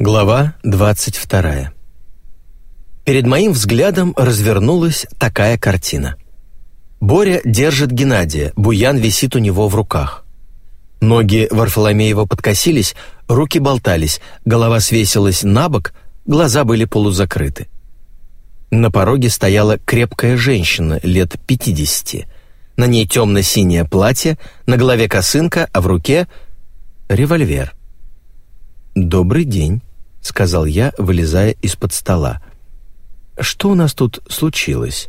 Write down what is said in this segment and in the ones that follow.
Глава 22. Перед моим взглядом развернулась такая картина. Боря держит Геннадия, буян висит у него в руках. Ноги Варфоломеева подкосились, руки болтались, голова свесилась на бок, глаза были полузакрыты. На пороге стояла крепкая женщина лет 50. На ней темно-синее платье, на голове косынка, а в руке — револьвер. «Добрый день», — сказал я, вылезая из-под стола. «Что у нас тут случилось?»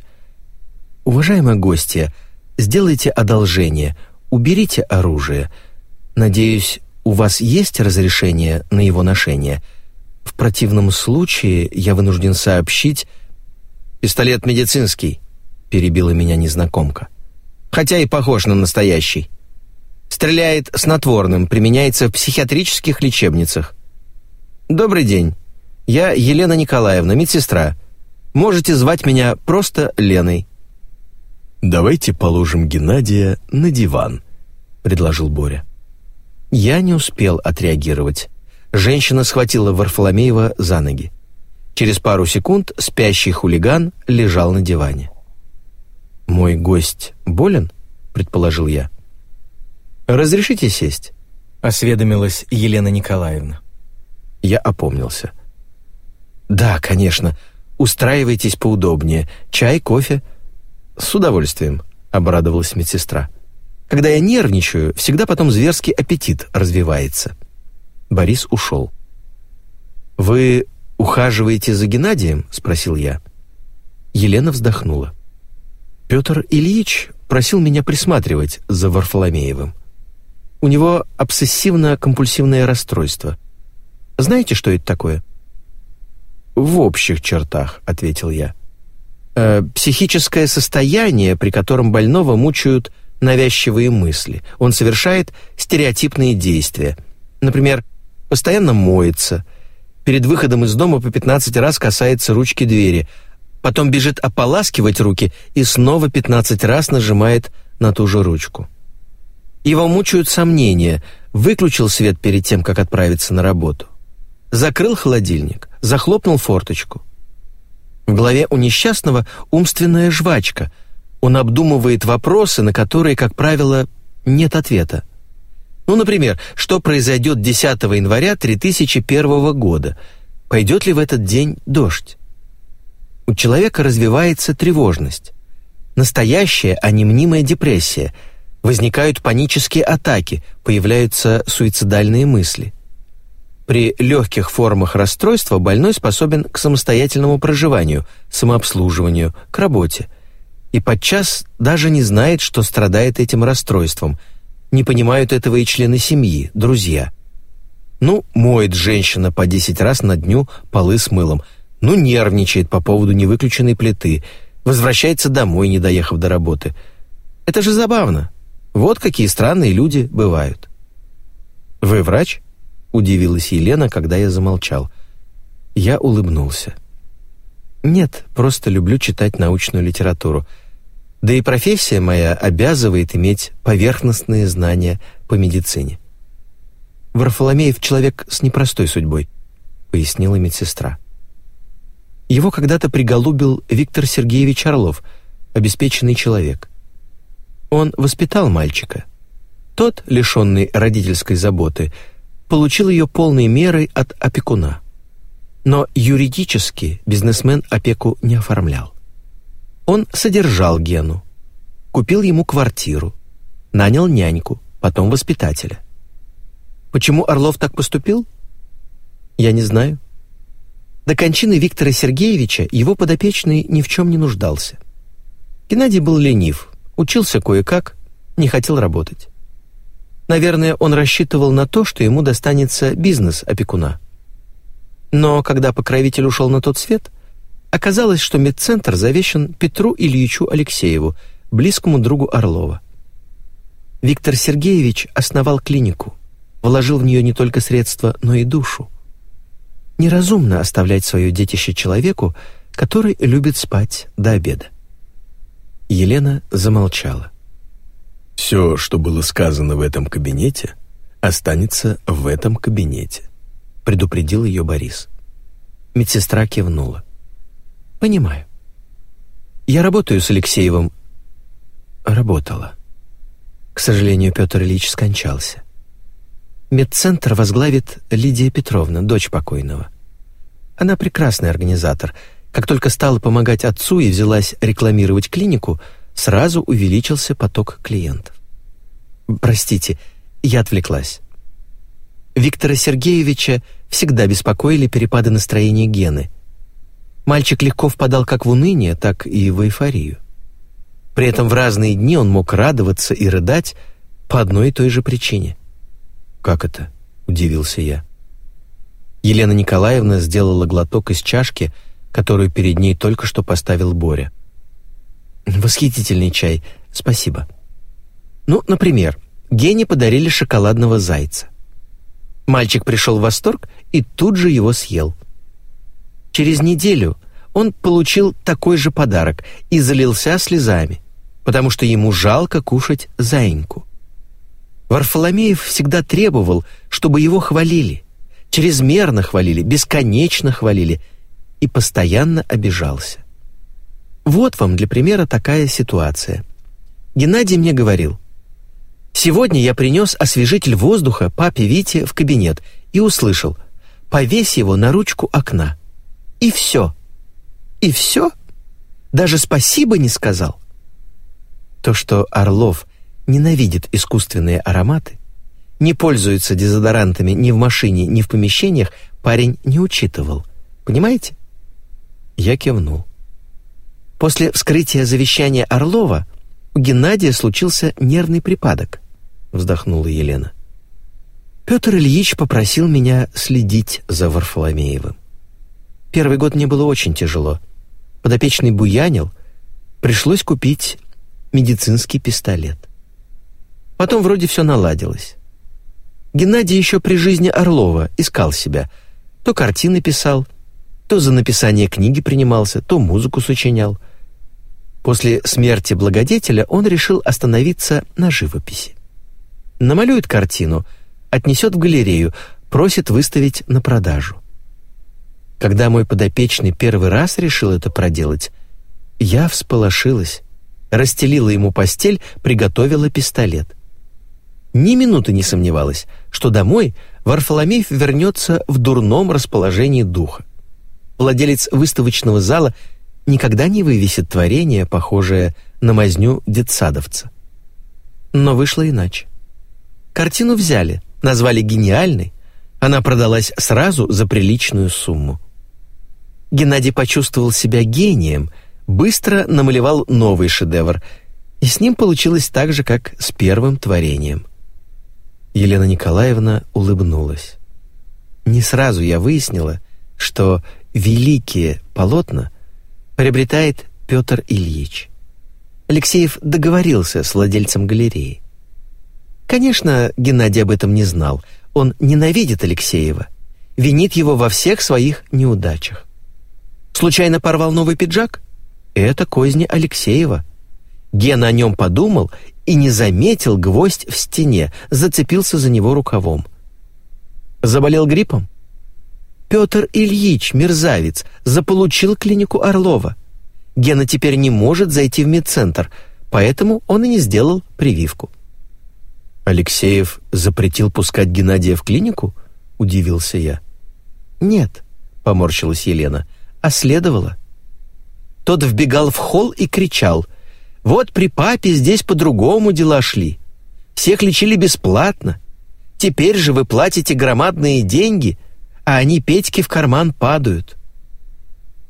«Уважаемая гостья, сделайте одолжение, уберите оружие. Надеюсь, у вас есть разрешение на его ношение? В противном случае я вынужден сообщить...» «Пистолет медицинский», — перебила меня незнакомка. «Хотя и похож на настоящий. Стреляет снотворным, применяется в психиатрических лечебницах. Добрый день. Я Елена Николаевна, медсестра. Можете звать меня просто Леной. Давайте положим Геннадия на диван, предложил Боря. Я не успел отреагировать. Женщина схватила Варфоломеева за ноги. Через пару секунд спящий хулиган лежал на диване. «Мой гость болен?» — предположил я. «Разрешите сесть?» — осведомилась Елена Николаевна. Я опомнился. «Да, конечно. Устраивайтесь поудобнее. Чай, кофе?» «С удовольствием», — обрадовалась медсестра. «Когда я нервничаю, всегда потом зверский аппетит развивается». Борис ушел. «Вы ухаживаете за Геннадием?» — спросил я. Елена вздохнула. «Петр Ильич просил меня присматривать за Варфоломеевым. У него обсессивно-компульсивное расстройство. Знаете, что это такое?» «В общих чертах», — ответил я. «Э, «Психическое состояние, при котором больного мучают навязчивые мысли. Он совершает стереотипные действия. Например, постоянно моется, перед выходом из дома по 15 раз касается ручки двери, потом бежит ополаскивать руки и снова 15 раз нажимает на ту же ручку. Его мучают сомнения, выключил свет перед тем, как отправиться на работу. Закрыл холодильник, захлопнул форточку. В голове у несчастного умственная жвачка. Он обдумывает вопросы, на которые, как правило, нет ответа. Ну, например, что произойдет 10 января 3001 года? Пойдет ли в этот день дождь? У человека развивается тревожность. Настоящая, а не мнимая депрессия – возникают панические атаки, появляются суицидальные мысли. При легких формах расстройства больной способен к самостоятельному проживанию, самообслуживанию, к работе. И подчас даже не знает, что страдает этим расстройством. Не понимают этого и члены семьи, друзья. Ну, моет женщина по 10 раз на дню полы с мылом. Ну, нервничает по поводу невыключенной плиты. Возвращается домой, не доехав до работы. Это же забавно. Вот какие странные люди бывают. Вы врач? удивилась Елена, когда я замолчал. Я улыбнулся. Нет, просто люблю читать научную литературу. Да и профессия моя обязывает иметь поверхностные знания по медицине. Варфоломеев человек с непростой судьбой, пояснила медсестра. Его когда-то приголубил Виктор Сергеевич Орлов, обеспеченный человек. Он воспитал мальчика. Тот, лишенный родительской заботы, получил ее полной мерой от опекуна. Но юридически бизнесмен опеку не оформлял. Он содержал Гену, купил ему квартиру, нанял няньку, потом воспитателя. Почему Орлов так поступил? Я не знаю. До кончины Виктора Сергеевича его подопечный ни в чем не нуждался. Геннадий был ленив, Учился кое-как, не хотел работать. Наверное, он рассчитывал на то, что ему достанется бизнес опекуна. Но когда покровитель ушел на тот свет, оказалось, что медцентр завещен Петру Ильичу Алексееву, близкому другу Орлова. Виктор Сергеевич основал клинику, вложил в нее не только средства, но и душу. Неразумно оставлять свое детище человеку, который любит спать до обеда. Елена замолчала. «Все, что было сказано в этом кабинете, останется в этом кабинете. предупредил ее Борис. Медсестра кивнула. «Понимаю. Я работаю с Алексеевым». Работала. К сожалению, Петр Ильич скончался. Медцентр возглавит Лидия Петровна, дочь покойного. Она прекрасный организатор. Как только стала помогать отцу и взялась рекламировать клинику, сразу увеличился поток клиентов. Простите, я отвлеклась. Виктора Сергеевича всегда беспокоили перепады настроения Гены. Мальчик легко впадал как в уныние, так и в эйфорию. При этом в разные дни он мог радоваться и рыдать по одной и той же причине. «Как это?» — удивился я. Елена Николаевна сделала глоток из чашки, которую перед ней только что поставил Боря. «Восхитительный чай, спасибо». Ну, например, Гене подарили шоколадного зайца. Мальчик пришел в восторг и тут же его съел. Через неделю он получил такой же подарок и залился слезами, потому что ему жалко кушать заиньку. Варфоломеев всегда требовал, чтобы его хвалили, чрезмерно хвалили, бесконечно хвалили и постоянно обижался. Вот вам для примера такая ситуация. Геннадий мне говорил, Сегодня я принес освежитель воздуха папе Вите в кабинет и услышал «Повесь его на ручку окна». И все. И все? Даже спасибо не сказал. То, что Орлов ненавидит искусственные ароматы, не пользуется дезодорантами ни в машине, ни в помещениях, парень не учитывал. Понимаете? Я кивнул. После вскрытия завещания Орлова у Геннадия случился нервный припадок вздохнула Елена. Петр Ильич попросил меня следить за Варфоломеевым. Первый год мне было очень тяжело. Подопечный буянил, пришлось купить медицинский пистолет. Потом вроде все наладилось. Геннадий еще при жизни Орлова искал себя. То картины писал, то за написание книги принимался, то музыку сочинял. После смерти благодетеля он решил остановиться на живописи намалюет картину, отнесет в галерею, просит выставить на продажу. Когда мой подопечный первый раз решил это проделать, я всполошилась, расстелила ему постель, приготовила пистолет. Ни минуты не сомневалась, что домой Варфоломеев вернется в дурном расположении духа. Владелец выставочного зала никогда не вывесит творение, похожее на мазню детсадовца. Но вышло иначе. Картину взяли, назвали гениальной. Она продалась сразу за приличную сумму. Геннадий почувствовал себя гением, быстро намалевал новый шедевр, и с ним получилось так же, как с первым творением. Елена Николаевна улыбнулась. Не сразу я выяснила, что великие полотна приобретает Петр Ильич. Алексеев договорился с владельцем галереи. Конечно, Геннадий об этом не знал. Он ненавидит Алексеева, винит его во всех своих неудачах. Случайно порвал новый пиджак? Это козни Алексеева. Гена о нем подумал и не заметил гвоздь в стене, зацепился за него рукавом. Заболел гриппом? Петр Ильич, мерзавец, заполучил клинику Орлова. Гена теперь не может зайти в медцентр, поэтому он и не сделал прививку. Алексеев запретил пускать Геннадия в клинику? удивился я. Нет, поморщилась Елена. А следовало. Тот вбегал в холл и кричал: "Вот при папе здесь по-другому дела шли. Всех лечили бесплатно. Теперь же вы платите громадные деньги, а они Петьке в карман падают".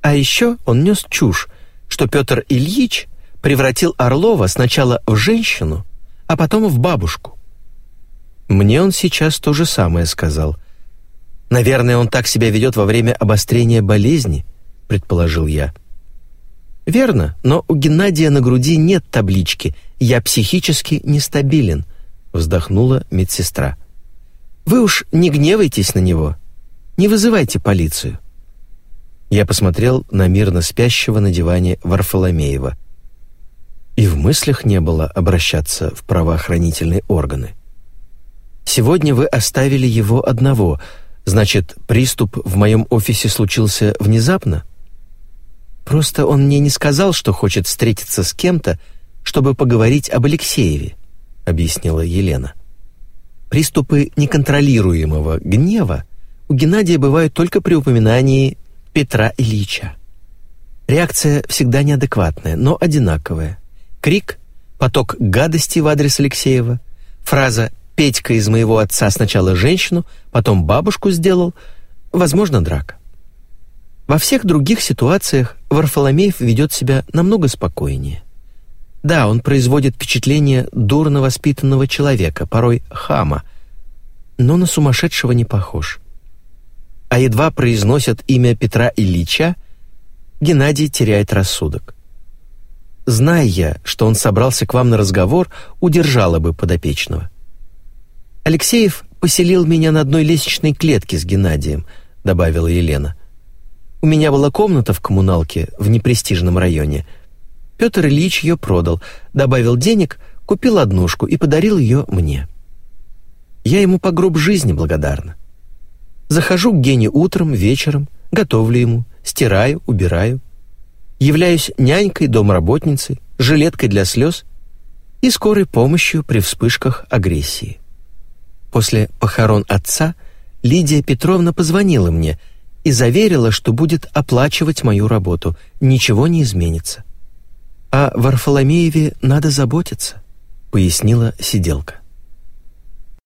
А еще он нес чушь, что Петр Ильич превратил Орлова сначала в женщину, а потом в бабушку. Мне он сейчас то же самое сказал. Наверное, он так себя ведет во время обострения болезни, предположил я. Верно, но у Геннадия на груди нет таблички «Я психически нестабилен», вздохнула медсестра. Вы уж не гневайтесь на него. Не вызывайте полицию. Я посмотрел на мирно спящего на диване Варфоломеева. И в мыслях не было обращаться в правоохранительные органы. Сегодня вы оставили его одного. Значит, приступ в моем офисе случился внезапно? Просто он мне не сказал, что хочет встретиться с кем-то, чтобы поговорить об Алексееве, объяснила Елена. Приступы неконтролируемого гнева Геннадия бывают только при упоминании Петра Ильича. Реакция всегда неадекватная, но одинаковая. Крик, поток гадости в адрес Алексеева, фраза «Петька из моего отца сначала женщину, потом бабушку сделал», возможно, драка. Во всех других ситуациях Варфоломеев ведет себя намного спокойнее. Да, он производит впечатление дурно воспитанного человека, порой хама, но на сумасшедшего не похож. А едва произносят имя Петра Ильича, Геннадий теряет рассудок. Зная я, что он собрался к вам на разговор, удержала бы подопечного. Алексеев поселил меня на одной лестничной клетке с Геннадием, добавила Елена. У меня была комната в коммуналке в непрестижном районе. Петр Ильич ее продал, добавил денег, купил однушку и подарил ее мне. Я ему по гроб жизни благодарна. Захожу к Гене утром, вечером, готовлю ему, стираю, убираю. Являюсь нянькой, домработницей, жилеткой для слез и скорой помощью при вспышках агрессии. После похорон отца Лидия Петровна позвонила мне – и заверила, что будет оплачивать мою работу, ничего не изменится. «О Варфоломееве надо заботиться», — пояснила сиделка.